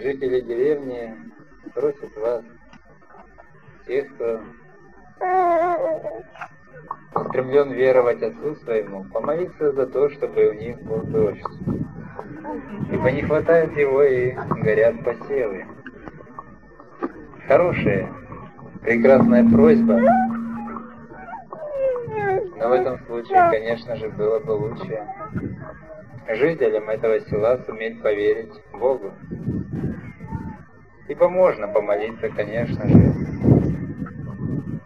жители деревни просят вас, тех, кто устремлен веровать Отцу Своему, помолиться за то, чтобы у них был дождь. Ибо не хватает его и горят посевы. Хорошая, прекрасная просьба, но в этом случае, конечно же, было бы лучше жителям этого села суметь поверить Богу. Ибо можно помолиться, конечно же,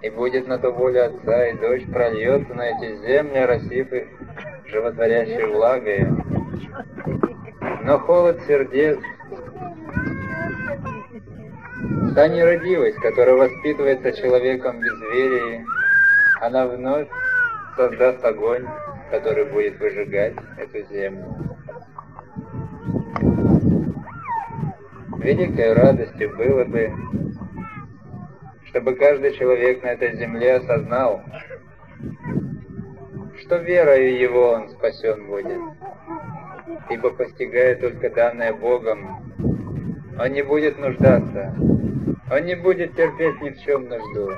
и будет на то воля Отца, и дождь прольется на эти земли, росив их животворящей влагой. Но холод сердец, та нерадивость, которая воспитывается человеком без веры, она вновь создаст огонь, который будет выжигать эту землю. Великой радостью было бы чтобы каждый человек на этой земле осознал, что верою его он спасен будет, ибо постигая только данное Богом, он не будет нуждаться, он не будет терпеть ни в чем нужду,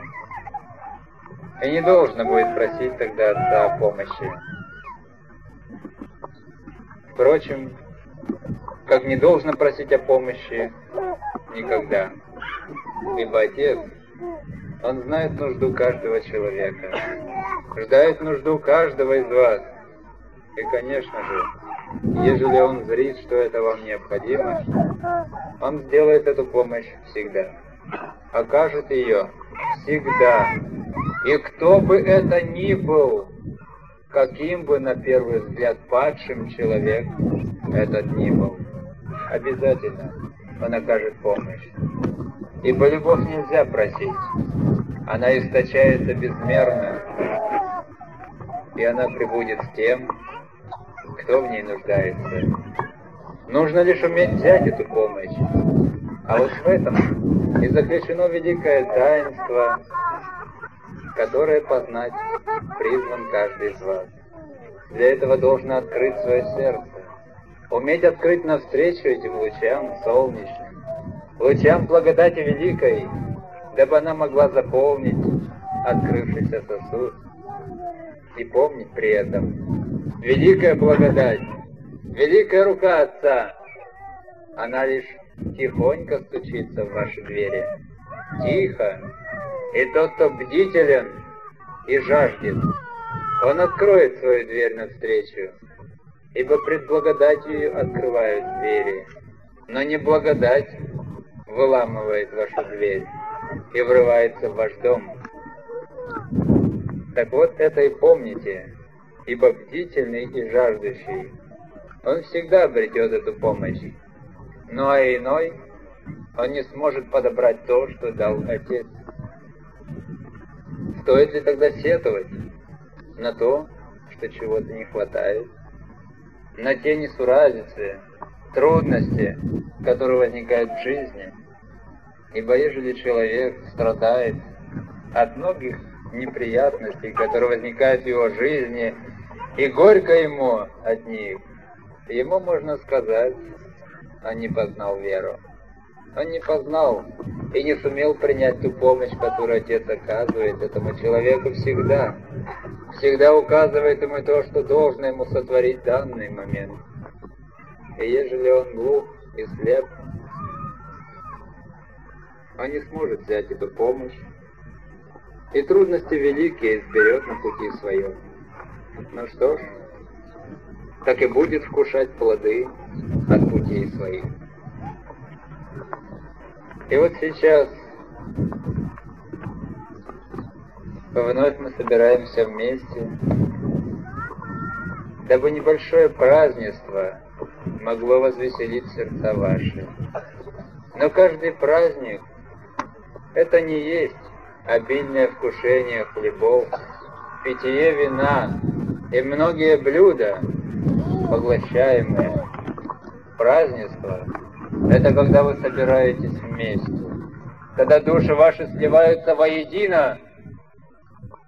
и не должно будет просить тогда Отца о помощи. Впрочем, как не должно просить о помощи никогда, ибо Отец он знает нужду каждого человека, ждает нужду каждого из вас. И, конечно же, ежели он зрит, что это вам необходимо, он сделает эту помощь всегда. Окажет ее всегда. И кто бы это ни был, каким бы на первый взгляд падшим человек этот ни был, обязательно он окажет помощь. Ибо любовь нельзя просить. Она источается безмерно, и она прибудет с тем, кто в ней нуждается. Нужно лишь уметь взять эту помощь. А вот в этом и заключено великое таинство, которое познать призван каждый из вас. Для этого должно открыть свое сердце, уметь открыть навстречу этим лучам солнечным, лучам благодати великой, дабы она могла заполнить открывшийся сосуд. И помнить при этом, великая благодать, великая рука Отца, она лишь тихонько стучится в ваши двери. Тихо. И тот, кто бдителен и жаждет, он откроет свою дверь навстречу, ибо пред благодатью открывают двери. Но не благодать выламывает вашу дверь и врывается в ваш дом. Так вот это и помните, ибо бдительный и жаждущий, он всегда обретет эту помощь. Ну а иной, он не сможет подобрать то, что дал Отец. Стоит ли тогда сетовать на то, что чего-то не хватает, на те несуразицы, трудности, которые возникают в жизни – Ибо ежели человек страдает от многих неприятностей, которые возникают в его жизни, и горько ему от них, ему можно сказать, он не познал веру. Он не познал и не сумел принять ту помощь, которую Отец оказывает этому человеку всегда. Всегда указывает ему то, что должно ему сотворить в данный момент. И ежели он глух и слеп, он не сможет взять эту помощь, и трудности великие изберет на пути своем. Ну что ж, так и будет вкушать плоды от путей своих. И вот сейчас вновь мы собираемся вместе, дабы небольшое празднество могло возвеселить сердца ваши. Но каждый праздник — это не есть обильное вкушение хлебов, питье вина и многие блюда, поглощаемые. Празднество — это когда вы собираетесь вместе, когда души ваши сливаются воедино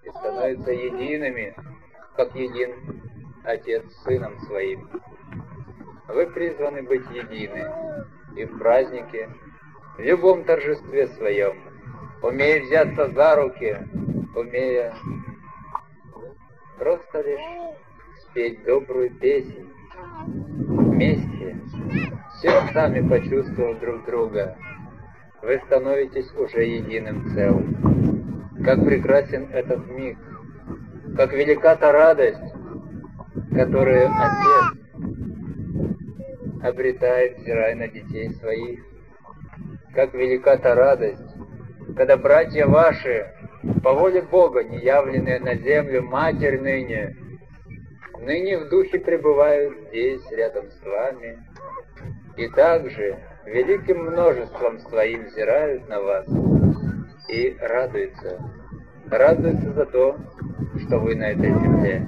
и становятся едиными, как един Отец с Сыном Своим. Вы призваны быть едины, и в празднике, в любом торжестве своем, умея взяться за руки, умея просто лишь спеть добрую песнь, вместе, сердцами почувствовав друг друга, вы становитесь уже единым целым. Как прекрасен этот миг, как велика та радость, которую Отец обретает, взирая на детей своих. Как велика та радость, когда братья ваши, по воле Бога, не явленные на землю, Матерь ныне, ныне в духе пребывают здесь, рядом с вами, и также великим множеством своим взирают на вас и радуются. Радуются за то, что вы на этой земле.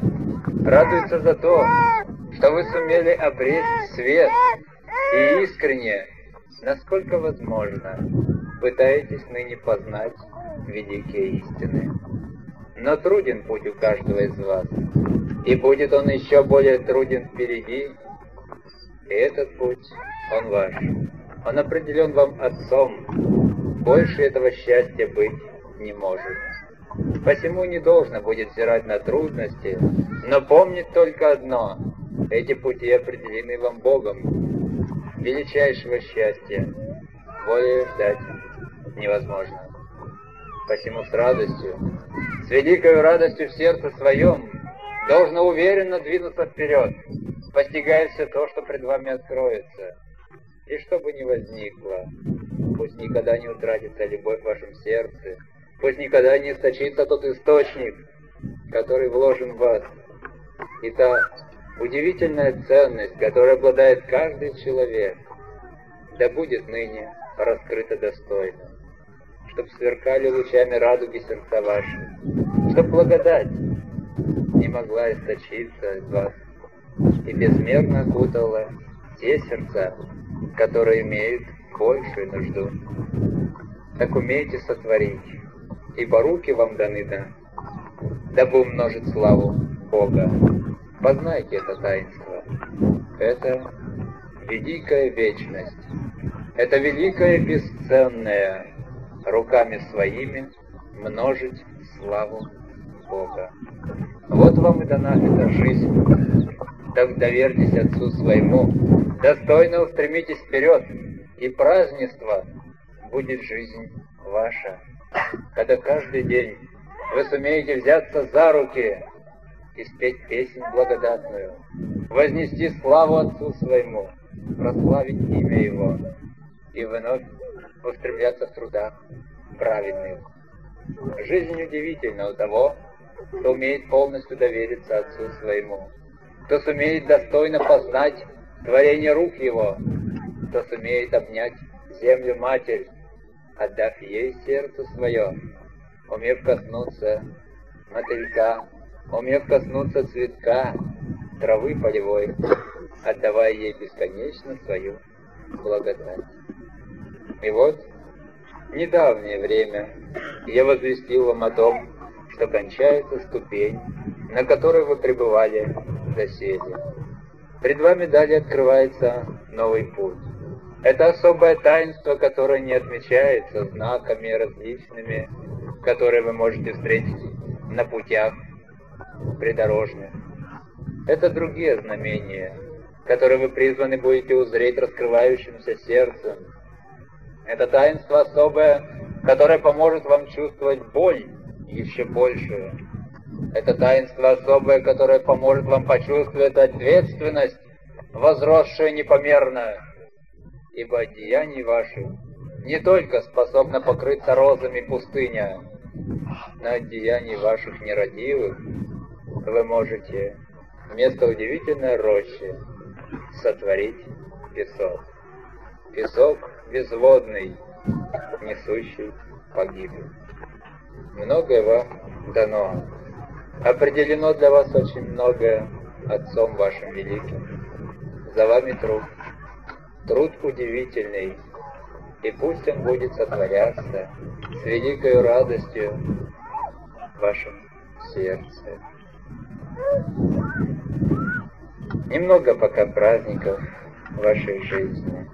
Радуются за то, что вы сумели обрести свет и искренне, насколько возможно, пытаетесь ныне познать великие истины. Но труден путь у каждого из вас, и будет он еще более труден впереди, и этот путь, он ваш. Он определен вам Отцом, больше этого счастья быть не может. Посему не должно будет взирать на трудности, но помнить только одно — эти пути определены вам Богом. Величайшего счастья более ждать невозможно. Посему с радостью, с великой радостью в сердце своем, должно уверенно двинуться вперед, постигая все то, что пред вами откроется. И что бы ни возникло, пусть никогда не утратится любовь в вашем сердце, пусть никогда не источится тот источник, который вложен в вас. И та удивительная ценность, которой обладает каждый человек, да будет ныне раскрыта достойно, чтоб сверкали лучами радуги сердца ваши, чтоб благодать не могла источиться из вас и безмерно окутала те сердца, которые имеют большую нужду. Так умейте сотворить, ибо руки вам даны да, дабы умножить славу Бога. Познайте это таинство. Это великая вечность. Это великое бесценное руками своими множить славу Бога. Вот вам и дана эта жизнь. Так доверьтесь Отцу своему, достойно устремитесь вперед, и празднество будет жизнь ваша. Когда каждый день вы сумеете взяться за руки и спеть песнь благодатную, вознести славу Отцу своему, прославить имя Его и вновь устремляться в трудах праведных. Жизнь удивительна у того, кто умеет полностью довериться Отцу своему, кто сумеет достойно познать творение рук Его, кто сумеет обнять землю Матерь, отдав ей сердце свое, умев коснуться мотылька умев коснуться цветка, травы полевой, отдавая ей бесконечно свою благодать. И вот, недавнее время я возвестил вам о том, что кончается ступень, на которой вы пребывали доселе. Пред вами далее открывается новый путь. Это особое таинство, которое не отмечается знаками различными, которые вы можете встретить на путях придорожных. Это другие знамения, которые вы призваны будете узреть раскрывающимся сердцем. Это таинство особое, которое поможет вам чувствовать боль еще большую. Это таинство особое, которое поможет вам почувствовать ответственность, возросшую непомерно, ибо от деяний ваших не только способна покрыться розами пустыня, но от деяний ваших нерадивых вы можете вместо удивительной рощи сотворить песок. Песок безводный, несущий погибель. Многое вам дано. Определено для вас очень многое Отцом вашим великим. За вами труд. Труд удивительный, и пусть он будет сотворяться с великой радостью в вашем сердце. Немного пока праздников в вашей жизни.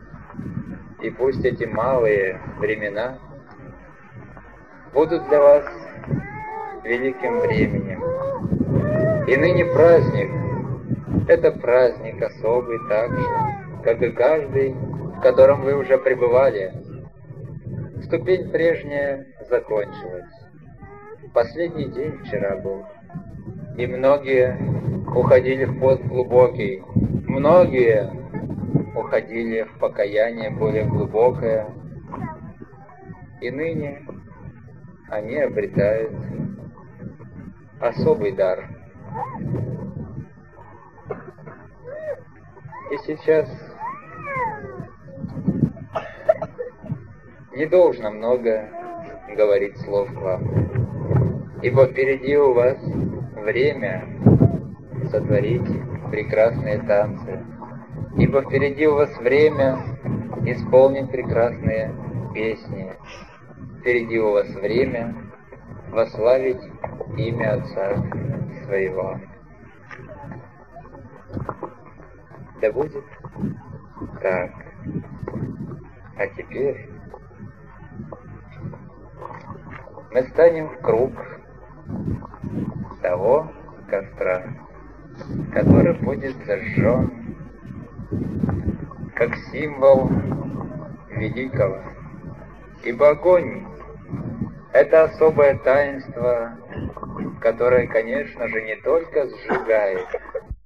И пусть эти малые времена будут для вас великим временем. И ныне праздник — это праздник особый так же, как и каждый, в котором вы уже пребывали. Ступень прежняя закончилась. Последний день вчера был. И многие уходили в пост глубокий, многие уходили в покаяние более глубокое, и ныне они обретают особый дар. И сейчас не должно много говорить слов вам, ибо впереди у вас время сотворить прекрасные танцы, ибо впереди у вас время исполнить прекрасные песни, впереди у вас время вославить имя Отца своего. Да будет так. А теперь мы станем в круг того костра, который будет зажжен как символ великого. Ибо огонь — это особое таинство, которое, конечно же, не только сжигает,